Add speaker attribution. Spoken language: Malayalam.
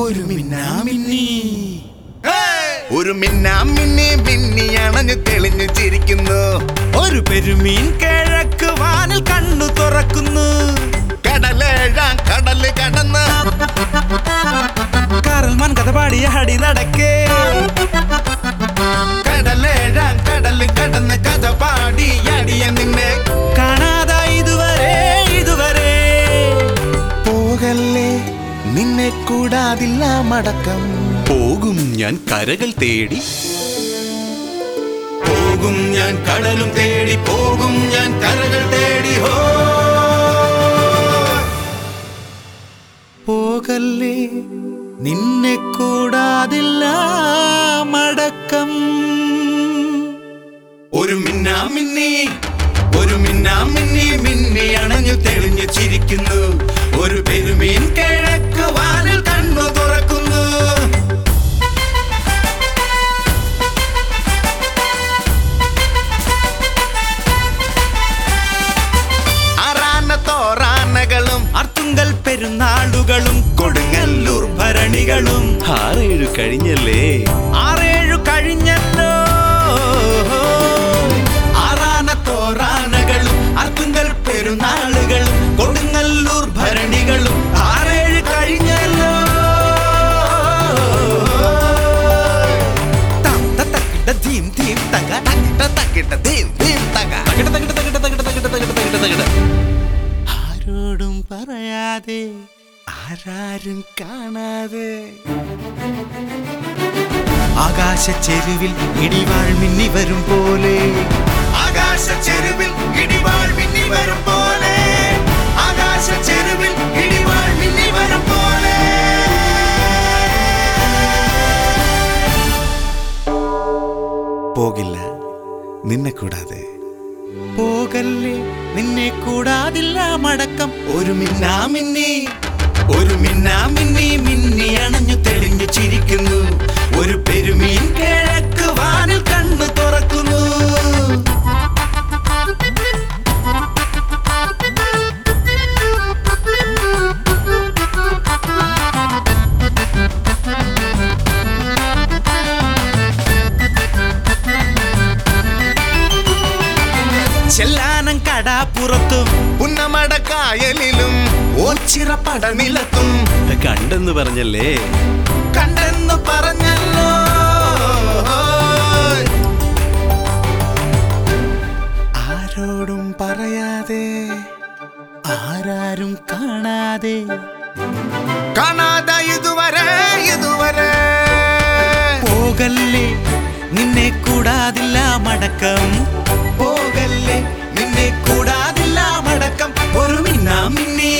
Speaker 1: ഒരു മിന്നാമിന്നി
Speaker 2: ഒരു മിന്നാമിന്നി മിന്നി അണഞ്ഞു തെളിഞ്ഞു ചിരിക്കുന്നു.
Speaker 1: ഒരു പെരുമീൻ
Speaker 2: നിന്നെ കൂടാതില്ല മടക്കം.
Speaker 3: പോകും ഞാൻ കരകൾ തേടി.
Speaker 2: പോകും ഞാൻ കടലും തേടി. പോകും ഞാൻ കരകൾ തേടി. ഹോ.
Speaker 1: പോകല്ലേ? നിന്നെ കൂടാതില്ല മടക്കം.
Speaker 2: ഒരു മിന്നാ മിന്നി ഒരു മിന്നാ മിന്നി മിന്നി അണഞ്ഞു തെളിഞ്ഞു ചിരിക്കുന്നു
Speaker 1: പെരുന്നാളുകളും കൊടുങ്ങല്ലൂർ ഭരണികളും.
Speaker 3: ആറേഴു കഴിഞ്ഞല്ലേ?
Speaker 1: ആറേഴു കഴിഞ്ഞല്ലോ. ആറാന തോറാനകളും അർത്തുങ്കൽ പെരുന്നാളുകളും പറയാതെ ആരാരും കാണാതെ. ആകാശ ചെരുവിൽ ഇടിവാൾ മിന്നി വരും പോലെ.
Speaker 2: ആകാശ ചെരുവിൽ ഇടിവാൾ മിന്നി വരും പോലെ. ആകാശ ചെരുവിൽ ഇടിവാൾ മിന്നി വരും പോലെ.
Speaker 3: പോകില്ല. നിന്നെ കൂടാതെ.
Speaker 1: പോകല്ലേ? നിന്നെ കൂടാതില്ല മടക്കം.
Speaker 2: ഒരു മിന്നാമിന്നി ഒരു മിന്നാമിന്നി മിന്നി
Speaker 1: കടാപ്പുറത്തും
Speaker 2: കായലിലും ഓച്ചിറ പടനിലത്തും.
Speaker 3: കണ്ടെന്ന് പറഞ്ഞല്ലേ?
Speaker 2: കണ്ടെന്ന് പറഞ്ഞല്ലോ.
Speaker 1: ആരോടും പറയാതെ ആരാരും കാണാതെ.
Speaker 2: കാണാതെ ഇതുവരെ ഇതുവരെ.
Speaker 1: പോകല്ലേ നിന്നെ കൂടാതില്ല മടക്കം. പിന്നെ കൂടാതില്ല മടക്കം ഒരു മിന്നാ മിന്നേ